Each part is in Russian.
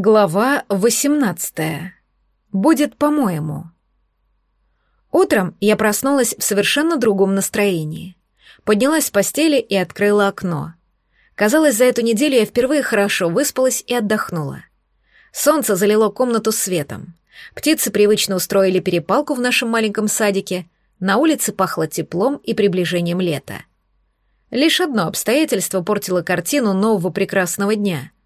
Глава 18. Будет по-моему. Утром я проснулась в совершенно другом настроении. Поднялась с постели и открыла окно. Казалось, за эту неделю я впервые хорошо выспалась и отдохнула. Солнце залило комнату светом. Птицы привычно устроили перепалку в нашем маленьком садике. На улице пахло теплом и приближением лета. Лишь одно обстоятельство портило картину нового прекрасного дня —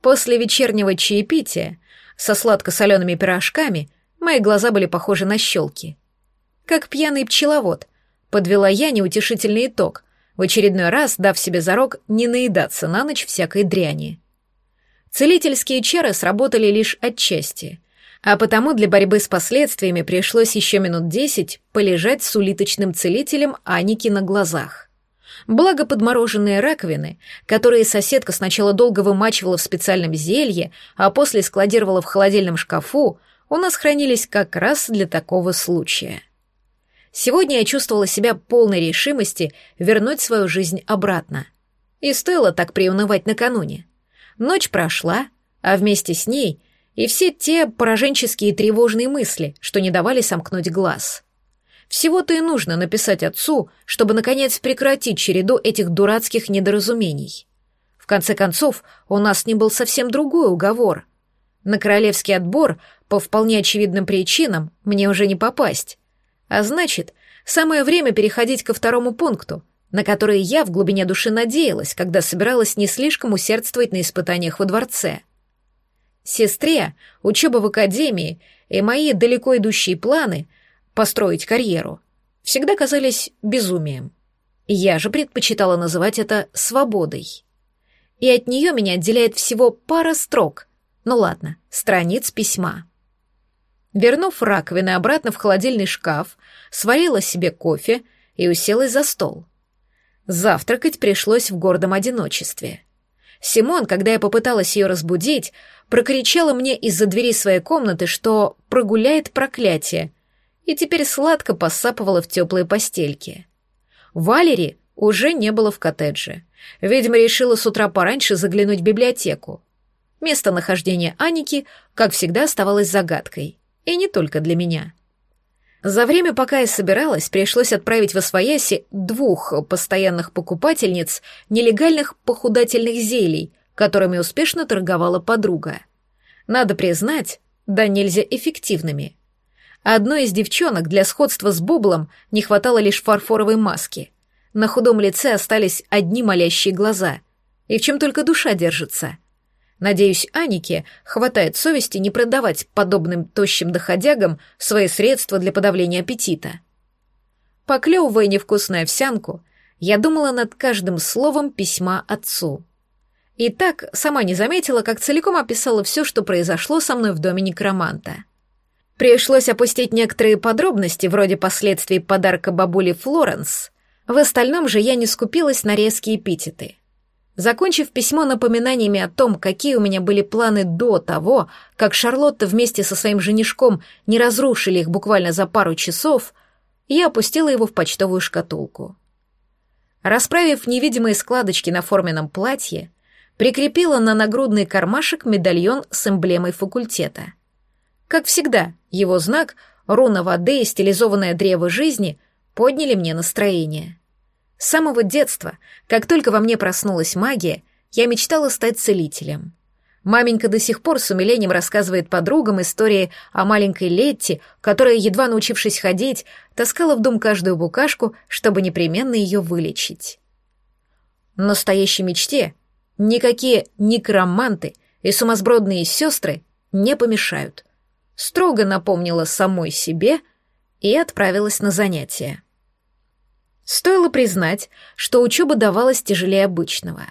После вечернего чаепития со сладко-солеными пирожками мои глаза были похожи на щелки. Как пьяный пчеловод, подвела я неутешительный итог, в очередной раз дав себе зарок не наедаться на ночь всякой дряни. Целительские чары сработали лишь отчасти, а потому для борьбы с последствиями пришлось еще минут десять полежать с улиточным целителем Аники на глазах. Благо подмороженные раковины, которые соседка сначала долго вымачивала в специальном зелье, а после складировала в холодильном шкафу, у нас хранились как раз для такого случая. Сегодня я чувствовала себя полной решимости вернуть свою жизнь обратно. И стоило так приунывать накануне. Ночь прошла, а вместе с ней и все те пораженческие тревожные мысли, что не давали сомкнуть глаз — всего-то и нужно написать отцу, чтобы, наконец, прекратить череду этих дурацких недоразумений. В конце концов, у нас не был совсем другой уговор. На королевский отбор, по вполне очевидным причинам, мне уже не попасть. А значит, самое время переходить ко второму пункту, на который я в глубине души надеялась, когда собиралась не слишком усердствовать на испытаниях во дворце. Сестре, учеба в академии и мои далеко идущие планы — построить карьеру, всегда казались безумием. Я же предпочитала называть это свободой. И от нее меня отделяет всего пара строк. Ну ладно, страниц письма. Вернув раковины обратно в холодильный шкаф, сварила себе кофе и уселась за стол. Завтракать пришлось в гордом одиночестве. Симон, когда я попыталась ее разбудить, прокричала мне из-за двери своей комнаты, что прогуляет проклятие, и теперь сладко посапывала в теплой постельке. Валери уже не было в коттедже. Видимо, решила с утра пораньше заглянуть в библиотеку. Местонахождение Аники, как всегда, оставалось загадкой. И не только для меня. За время, пока я собиралась, пришлось отправить в Освояси двух постоянных покупательниц нелегальных похудательных зелий, которыми успешно торговала подруга. Надо признать, да нельзя эффективными. Одной из девчонок для сходства с Бублом не хватало лишь фарфоровой маски. На худом лице остались одни молящие глаза. И в чем только душа держится. Надеюсь, Анике хватает совести не продавать подобным тощим доходягам свои средства для подавления аппетита. Поклевывая невкусную овсянку, я думала над каждым словом письма отцу. И так сама не заметила, как целиком описала все, что произошло со мной в доме некроманта. Пришлось опустить некоторые подробности, вроде последствий подарка бабули Флоренс. В остальном же я не скупилась на резкие эпитеты. Закончив письмо напоминаниями о том, какие у меня были планы до того, как Шарлотта вместе со своим женишком не разрушили их буквально за пару часов, я опустила его в почтовую шкатулку. Расправив невидимые складочки на форменном платье, прикрепила на нагрудный кармашек медальон с эмблемой факультета — как всегда, его знак, руна воды и стилизованное древо жизни подняли мне настроение. С самого детства, как только во мне проснулась магия, я мечтала стать целителем. Маменька до сих пор с умилением рассказывает подругам истории о маленькой Летти, которая, едва научившись ходить, таскала в дом каждую букашку, чтобы непременно ее вылечить. Настоящей мечте никакие некроманты и сумасбродные сестры не помешают строго напомнила самой себе и отправилась на занятия. Стоило признать, что учеба давалась тяжелее обычного.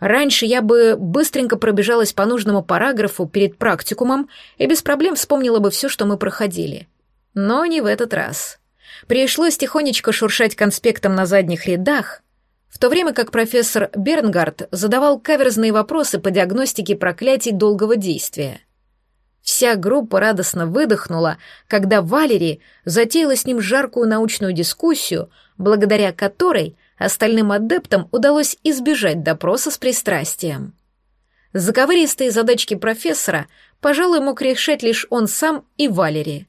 Раньше я бы быстренько пробежалась по нужному параграфу перед практикумом и без проблем вспомнила бы все, что мы проходили. Но не в этот раз. Пришлось тихонечко шуршать конспектом на задних рядах, в то время как профессор Бернгард задавал каверзные вопросы по диагностике проклятий долгого действия — Вся группа радостно выдохнула, когда Валерий затеяла с ним жаркую научную дискуссию, благодаря которой остальным адептам удалось избежать допроса с пристрастием. Заковыристые задачки профессора, пожалуй, мог решать лишь он сам и Валерий.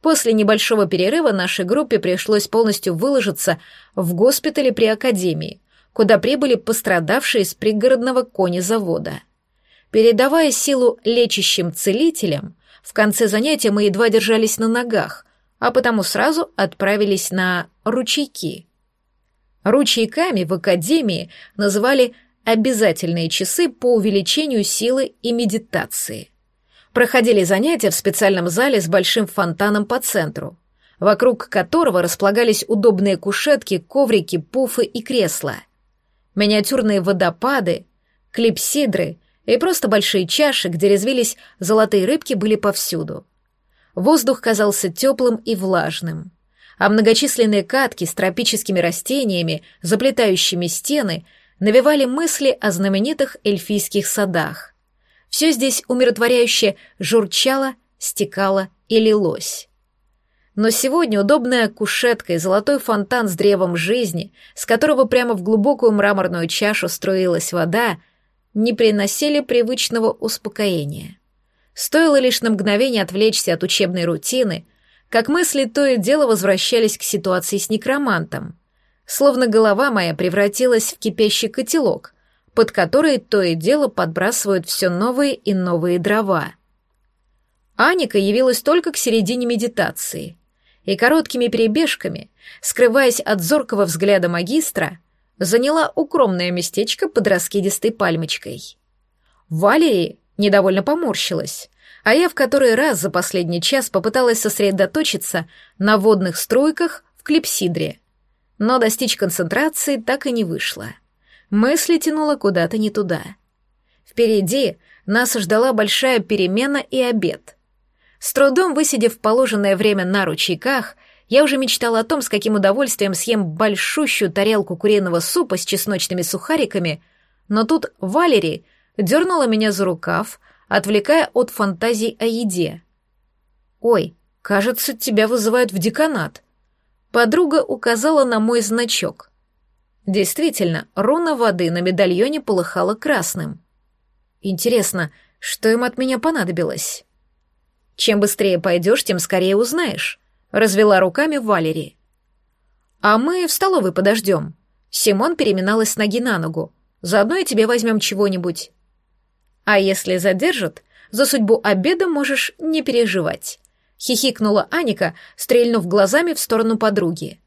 После небольшого перерыва нашей группе пришлось полностью выложиться в госпитале при академии, куда прибыли пострадавшие из пригородного конезавода. Передавая силу лечащим целителям, в конце занятия мы едва держались на ногах, а потому сразу отправились на ручейки. Ручейками в академии называли обязательные часы по увеличению силы и медитации. Проходили занятия в специальном зале с большим фонтаном по центру, вокруг которого располагались удобные кушетки, коврики, пуфы и кресла. Миниатюрные водопады, клипсидры и просто большие чаши, где резвились золотые рыбки, были повсюду. Воздух казался теплым и влажным, а многочисленные катки с тропическими растениями, заплетающими стены, навевали мысли о знаменитых эльфийских садах. Все здесь умиротворяюще журчало, стекало и лилось. Но сегодня удобная кушетка и золотой фонтан с древом жизни, с которого прямо в глубокую мраморную чашу струилась вода, не приносили привычного успокоения. Стоило лишь на мгновение отвлечься от учебной рутины, как мысли то и дело возвращались к ситуации с некромантом. Словно голова моя превратилась в кипящий котелок, под которые то и дело подбрасывают все новые и новые дрова. Аника явилась только к середине медитации, и короткими перебежками, скрываясь от зоркого взгляда магистра, заняла укромное местечко под раскидистой пальмочкой. Валерии недовольно поморщилась, а я в который раз за последний час попыталась сосредоточиться на водных струйках в клипсидре, но достичь концентрации так и не вышло. Мысли тянуло куда-то не туда. Впереди нас ждала большая перемена и обед. С трудом высидев положенное время на ручейках, я уже мечтала о том, с каким удовольствием съем большущую тарелку куриного супа с чесночными сухариками, но тут Валери дернула меня за рукав, отвлекая от фантазий о еде. «Ой, кажется, тебя вызывают в деканат». Подруга указала на мой значок. Действительно, руна воды на медальоне полыхала красным. Интересно, что им от меня понадобилось? Чем быстрее пойдешь, тем скорее узнаешь, развела руками Валерия. А мы в столовой подождем. Симон переминалась с ноги на ногу. Заодно и тебе возьмем чего-нибудь. А если задержат, за судьбу обеда можешь не переживать. Хихикнула Аника, стрельнув глазами в сторону подруги.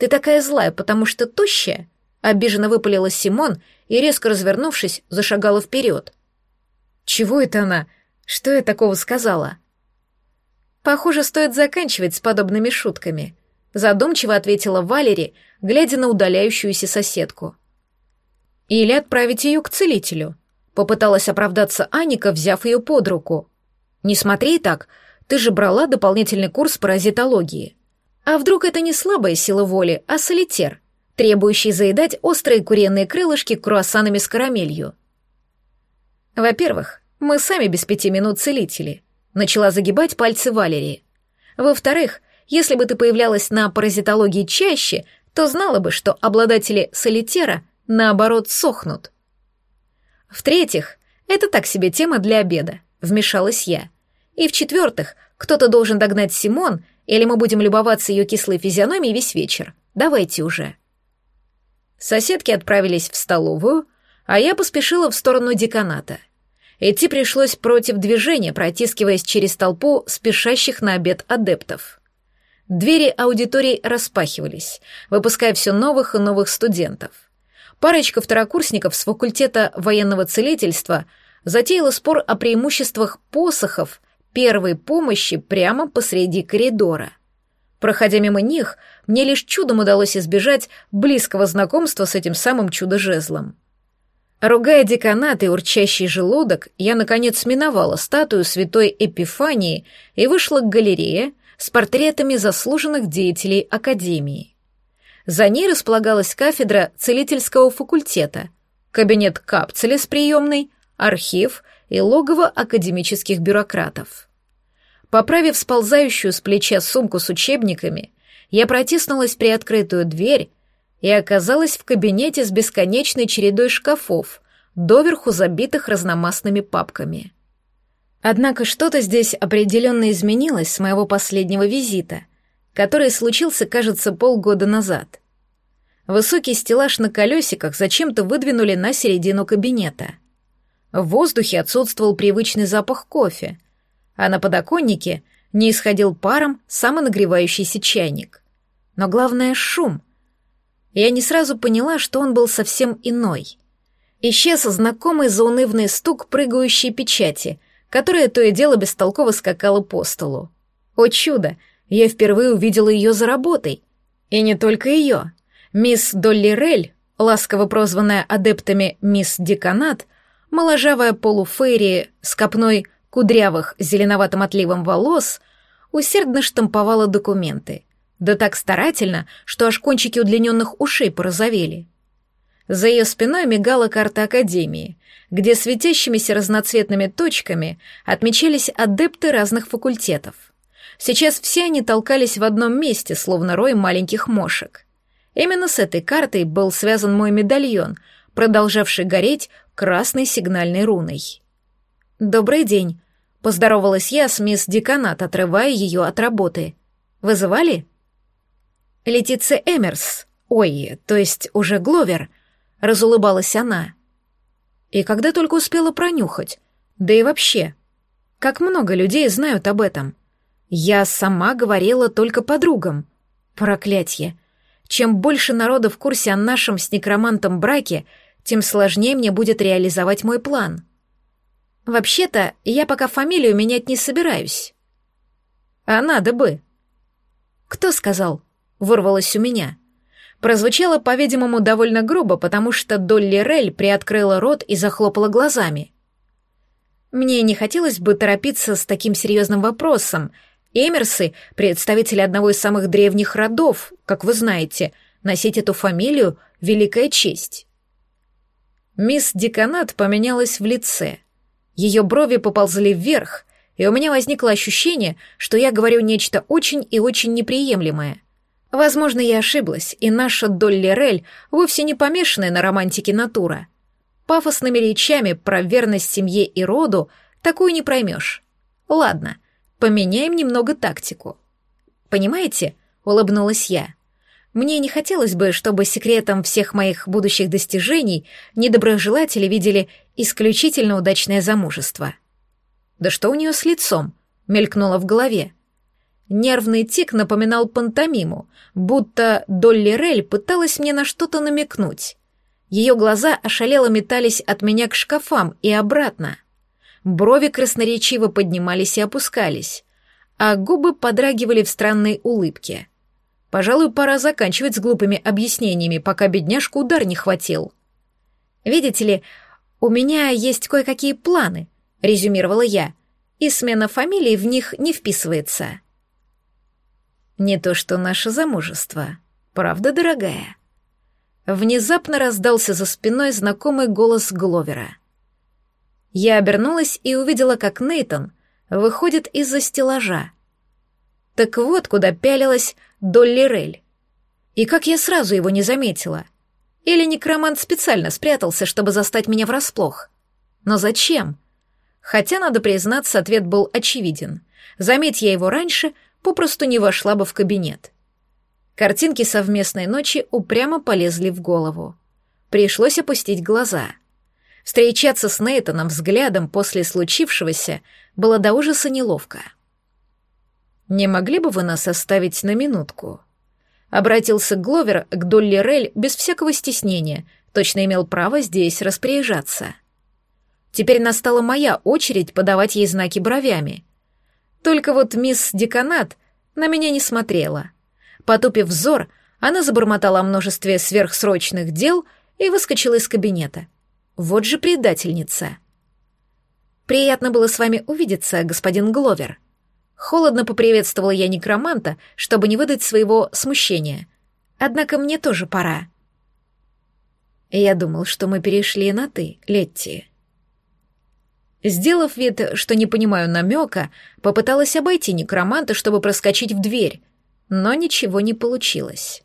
Ты такая злая, потому что тощая?» Обиженно выпалила Симон и, резко развернувшись, зашагала вперед. «Чего это она? Что я такого сказала?» «Похоже, стоит заканчивать с подобными шутками», задумчиво ответила Валери, глядя на удаляющуюся соседку. «Или отправить ее к целителю», попыталась оправдаться Аника, взяв ее под руку. «Не смотри так, ты же брала дополнительный курс паразитологии». А вдруг это не слабая сила воли, а солитер, требующий заедать острые куриные крылышки круассанами с карамелью? Во-первых, мы сами без пяти минут целители. Начала загибать пальцы Валерии. Во-вторых, если бы ты появлялась на паразитологии чаще, то знала бы, что обладатели солитера, наоборот, сохнут. В-третьих, это так себе тема для обеда, вмешалась я. И в-четвертых, кто-то должен догнать Симон или мы будем любоваться ее кислой физиономией весь вечер? Давайте уже». Соседки отправились в столовую, а я поспешила в сторону деканата. Идти пришлось против движения, протискиваясь через толпу спешащих на обед адептов. Двери аудиторий распахивались, выпуская все новых и новых студентов. Парочка второкурсников с факультета военного целительства затеяла спор о преимуществах посохов первой помощи прямо посреди коридора. Проходя мимо них, мне лишь чудом удалось избежать близкого знакомства с этим самым чудо-жезлом. Ругая деканат и урчащий желудок, я, наконец, миновала статую святой Эпифании и вышла к галерее с портретами заслуженных деятелей Академии. За ней располагалась кафедра целительского факультета, кабинет капцеля с приемной, архив и логово академических бюрократов. Поправив сползающую с плеча сумку с учебниками, я протиснулась при открытую дверь и оказалась в кабинете с бесконечной чередой шкафов, доверху забитых разномастными папками. Однако что-то здесь определенно изменилось с моего последнего визита, который случился, кажется, полгода назад. Высокий стеллаж на колесиках зачем-то выдвинули на середину кабинета. В воздухе отсутствовал привычный запах кофе, а на подоконнике не исходил паром самонагревающийся чайник. Но главное — шум. Я не сразу поняла, что он был совсем иной. Исчез знакомый заунывный стук прыгающей печати, которая то и дело бестолково скакала по столу. О чудо! Я впервые увидела ее за работой. И не только ее. Мисс Долли Рель, ласково прозванная адептами мисс Деканат, моложавая полуфейри с копной кудрявых зеленоватым отливом волос, усердно штамповала документы. Да так старательно, что аж кончики удлиненных ушей порозовели. За ее спиной мигала карта Академии, где светящимися разноцветными точками отмечались адепты разных факультетов. Сейчас все они толкались в одном месте, словно рой маленьких мошек. Именно с этой картой был связан мой медальон, продолжавший гореть красной сигнальной руной. «Добрый день», — поздоровалась я с мисс Деканат, отрывая ее от работы. «Вызывали?» «Летиция Эмерс. Ой, то есть уже Гловер», — разулыбалась она. И когда только успела пронюхать, да и вообще, как много людей знают об этом. Я сама говорила только подругам. Проклятье. Чем больше народа в курсе о нашем с некромантом браке, тем сложнее мне будет реализовать мой план. Вообще-то, я пока фамилию менять не собираюсь. А надо бы. Кто сказал? Вырвалось у меня. Прозвучало, по-видимому, довольно грубо, потому что Долли Рель приоткрыла рот и захлопала глазами. Мне не хотелось бы торопиться с таким серьезным вопросом — Эмерсы — представители одного из самых древних родов, как вы знаете. Носить эту фамилию — великая честь. Мисс Деканат поменялась в лице. Ее брови поползли вверх, и у меня возникло ощущение, что я говорю нечто очень и очень неприемлемое. Возможно, я ошиблась, и наша Долли Рель вовсе не помешанная на романтике натура. Пафосными речами про верность семье и роду такую не проймешь. Ладно — Поменяем немного тактику. Понимаете? Улыбнулась я. Мне не хотелось бы, чтобы секретом всех моих будущих достижений недоброжелатели видели исключительно удачное замужество. Да что у нее с лицом? Мелькнуло в голове. Нервный тик напоминал пантомиму, будто Долли Рель пыталась мне на что-то намекнуть. Ее глаза ошалело метались от меня к шкафам и обратно — брови красноречиво поднимались и опускались, а губы подрагивали в странной улыбке. Пожалуй, пора заканчивать с глупыми объяснениями, пока бедняжку удар не хватил. «Видите ли, у меня есть кое-какие планы», — резюмировала я, «и смена фамилии в них не вписывается». «Не то что наше замужество. Правда, дорогая?» Внезапно раздался за спиной знакомый голос Гловера. Я обернулась и увидела, как Нейтон выходит из-за стеллажа. Так вот, куда пялилась Долли Рель. И как я сразу его не заметила. Или некромант специально спрятался, чтобы застать меня врасплох. Но зачем? Хотя, надо признаться, ответ был очевиден. Заметь я его раньше, попросту не вошла бы в кабинет. Картинки совместной ночи упрямо полезли в голову. Пришлось опустить глаза — Встречаться с Нейтаном взглядом после случившегося было до ужаса неловко. «Не могли бы вы нас оставить на минутку?» Обратился Гловер к Долли Рель без всякого стеснения, точно имел право здесь распоряжаться. Теперь настала моя очередь подавать ей знаки бровями. Только вот мисс Деканат на меня не смотрела. Потупив взор, она забормотала о множестве сверхсрочных дел и выскочила из кабинета — вот же предательница. Приятно было с вами увидеться, господин Гловер. Холодно поприветствовала я некроманта, чтобы не выдать своего смущения. Однако мне тоже пора. Я думал, что мы перешли на «ты», Летти. Сделав вид, что не понимаю намека, попыталась обойти некроманта, чтобы проскочить в дверь, но ничего не получилось.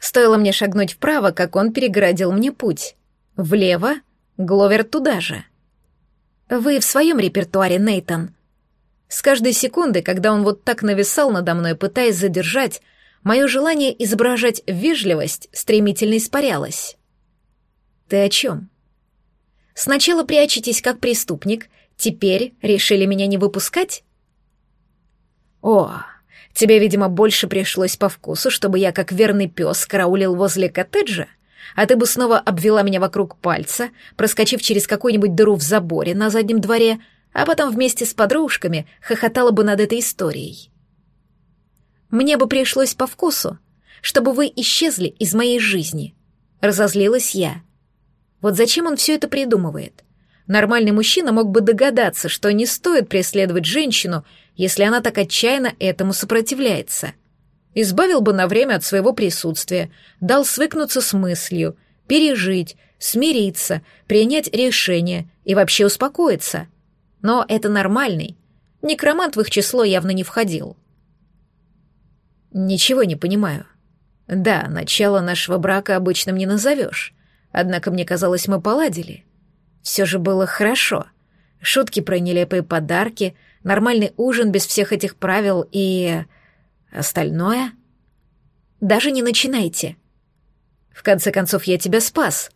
Стоило мне шагнуть вправо, как он перегородил мне путь. Влево Гловер туда же. Вы в своем репертуаре, Нейтон. С каждой секунды, когда он вот так нависал надо мной, пытаясь задержать, мое желание изображать вежливость стремительно испарялось. Ты о чем? Сначала прячетесь как преступник, теперь решили меня не выпускать? О, тебе, видимо, больше пришлось по вкусу, чтобы я, как верный пес, караулил возле коттеджа? А ты бы снова обвела меня вокруг пальца, проскочив через какую-нибудь дыру в заборе на заднем дворе, а потом вместе с подружками хохотала бы над этой историей. Мне бы пришлось по вкусу, чтобы вы исчезли из моей жизни. Разозлилась я. Вот зачем он все это придумывает? Нормальный мужчина мог бы догадаться, что не стоит преследовать женщину, если она так отчаянно этому сопротивляется. Избавил бы на время от своего присутствия, дал свыкнуться с мыслью, пережить, смириться, принять решение и вообще успокоиться. Но это нормальный. Некромант в их число явно не входил. Ничего не понимаю. Да, начало нашего брака обычным не назовешь. Однако мне казалось, мы поладили. Все же было хорошо. Шутки про нелепые подарки, нормальный ужин без всех этих правил и... остальное? Даже не начинайте. В конце концов, я тебя спас.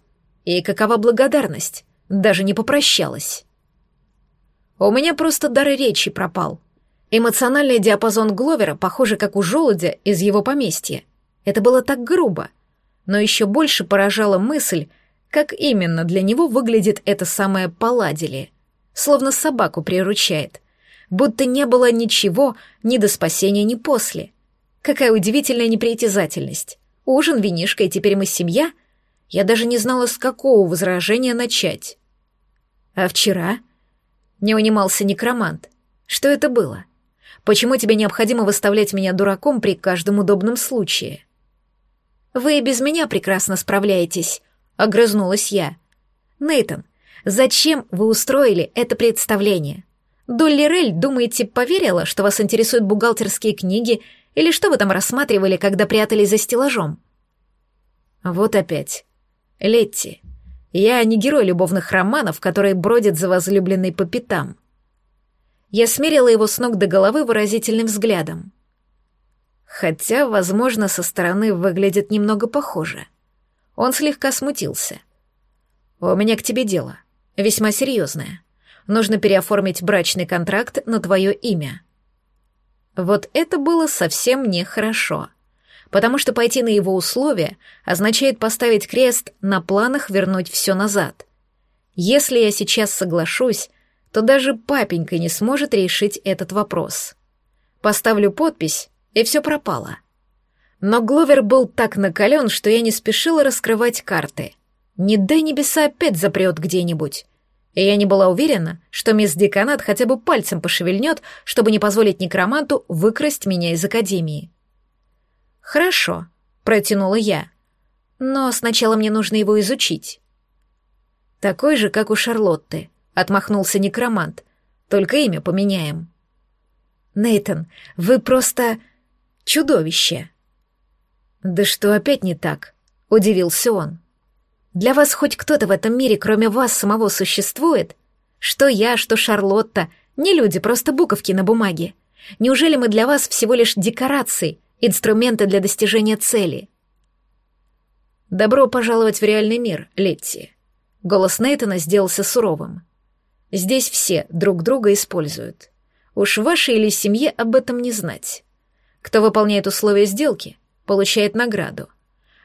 И какова благодарность? Даже не попрощалась. У меня просто дар речи пропал. Эмоциональный диапазон Гловера, похоже, как у желудя из его поместья. Это было так грубо — но еще больше поражала мысль, как именно для него выглядит это самое поладили. Словно собаку приручает. Будто не было ничего ни до спасения, ни после. Какая удивительная непритязательность. Ужин, винишка, и теперь мы семья? Я даже не знала, с какого возражения начать. А вчера? Не унимался некромант. Что это было? Почему тебе необходимо выставлять меня дураком при каждом удобном случае? — «Вы и без меня прекрасно справляетесь», — огрызнулась я. Нейтон, зачем вы устроили это представление? Долли Рель, думаете, поверила, что вас интересуют бухгалтерские книги или что вы там рассматривали, когда прятались за стеллажом?» Вот опять. Летти, я не герой любовных романов, которые бродят за возлюбленной по пятам. Я смерила его с ног до головы выразительным взглядом. Хотя, возможно, со стороны выглядит немного похоже. Он слегка смутился. «У меня к тебе дело. Весьма серьезное. Нужно переоформить брачный контракт на твое имя». Вот это было совсем нехорошо, потому что пойти на его условия означает поставить крест на планах вернуть все назад. Если я сейчас соглашусь, то даже папенька не сможет решить этот вопрос. Поставлю подпись, и все пропало. Но Гловер был так накален, что я не спешила раскрывать карты. Не дай небеса опять запрет где-нибудь. И я не была уверена, что мисс Деканат хотя бы пальцем пошевельнет, чтобы не позволить некроманту выкрасть меня из академии. «Хорошо», — протянула я. «Но сначала мне нужно его изучить». «Такой же, как у Шарлотты», — отмахнулся некромант. «Только имя поменяем». Нейтон, вы просто...» Чудовище!» «Да что опять не так?» — удивился он. «Для вас хоть кто-то в этом мире, кроме вас самого, существует? Что я, что Шарлотта, не люди, просто буковки на бумаге. Неужели мы для вас всего лишь декорации, инструменты для достижения цели?» «Добро пожаловать в реальный мир, Летти». Голос Нейтана сделался суровым. «Здесь все друг друга используют. Уж вашей или семье об этом не знать. Кто выполняет условия сделки, получает награду.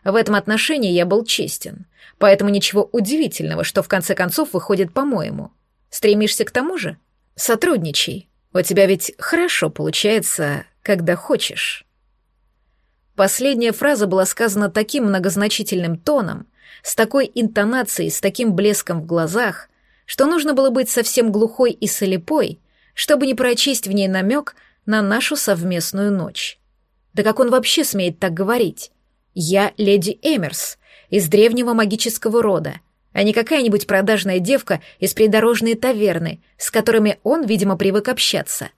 В этом отношении я был честен, поэтому ничего удивительного, что в конце концов выходит по-моему. Стремишься к тому же? Сотрудничай. У тебя ведь хорошо получается, когда хочешь. Последняя фраза была сказана таким многозначительным тоном, с такой интонацией, с таким блеском в глазах, что нужно было быть совсем глухой и слепой, чтобы не прочесть в ней намек на нашу совместную ночь. Да как он вообще смеет так говорить? Я леди Эмерс, из древнего магического рода, а не какая-нибудь продажная девка из придорожной таверны, с которыми он, видимо, привык общаться.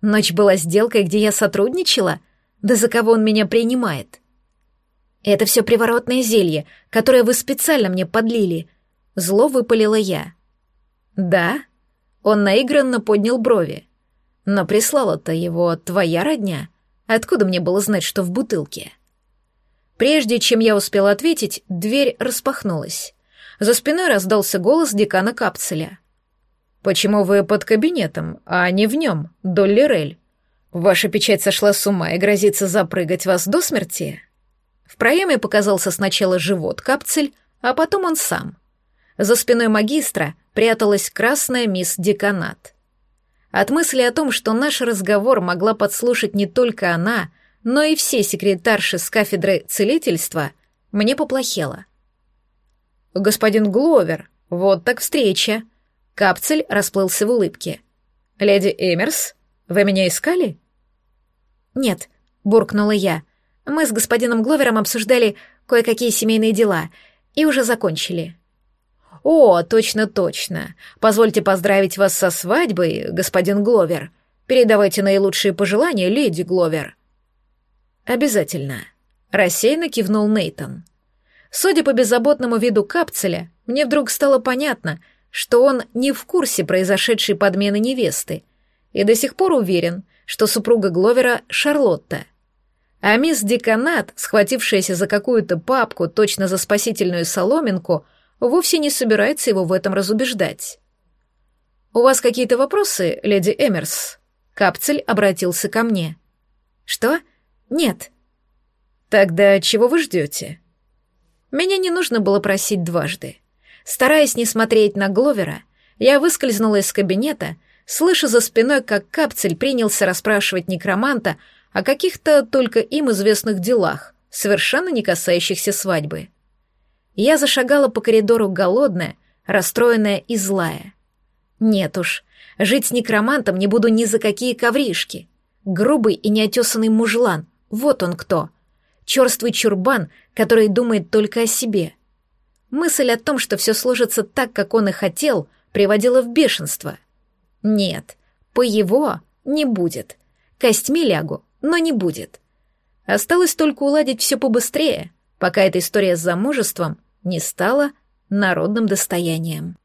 Ночь была сделкой, где я сотрудничала? Да за кого он меня принимает? Это все приворотное зелье, которое вы специально мне подлили. Зло выпалила я. «Да?» Он наигранно поднял брови. «Но прислала-то его твоя родня. Откуда мне было знать, что в бутылке?» Прежде чем я успела ответить, дверь распахнулась. За спиной раздался голос декана Капцеля. «Почему вы под кабинетом, а не в нем, Долли Рель? Ваша печать сошла с ума и грозится запрыгать вас до смерти?» В проеме показался сначала живот Капцель, а потом он сам. За спиной магистра пряталась красная мисс Деканат. От мысли о том, что наш разговор могла подслушать не только она, но и все секретарши с кафедры целительства, мне поплохело. «Господин Гловер, вот так встреча!» Капцель расплылся в улыбке. «Леди Эмерс, вы меня искали?» «Нет», — буркнула я. «Мы с господином Гловером обсуждали кое-какие семейные дела и уже закончили». «О, точно-точно. Позвольте поздравить вас со свадьбой, господин Гловер. Передавайте наилучшие пожелания, леди Гловер». «Обязательно», — рассеянно кивнул Нейтон. Судя по беззаботному виду капцеля, мне вдруг стало понятно, что он не в курсе произошедшей подмены невесты и до сих пор уверен, что супруга Гловера — Шарлотта. А мисс Деканат, схватившаяся за какую-то папку, точно за спасительную соломинку, вовсе не собирается его в этом разубеждать. «У вас какие-то вопросы, леди Эмерс?» Капцель обратился ко мне. «Что?» «Нет». «Тогда чего вы ждете?» Меня не нужно было просить дважды. Стараясь не смотреть на Гловера, я выскользнула из кабинета, слыша за спиной, как Капцель принялся расспрашивать некроманта о каких-то только им известных делах, совершенно не касающихся свадьбы. Я зашагала по коридору голодная, расстроенная и злая. Нет уж, жить с некромантом не буду ни за какие ковришки. Грубый и неотесанный мужлан, вот он кто. Черствый чурбан, который думает только о себе. Мысль о том, что все сложится так, как он и хотел, приводила в бешенство. Нет, по его не будет. Костьми лягу, но не будет. Осталось только уладить все побыстрее, пока эта история с замужеством не стала народным достоянием.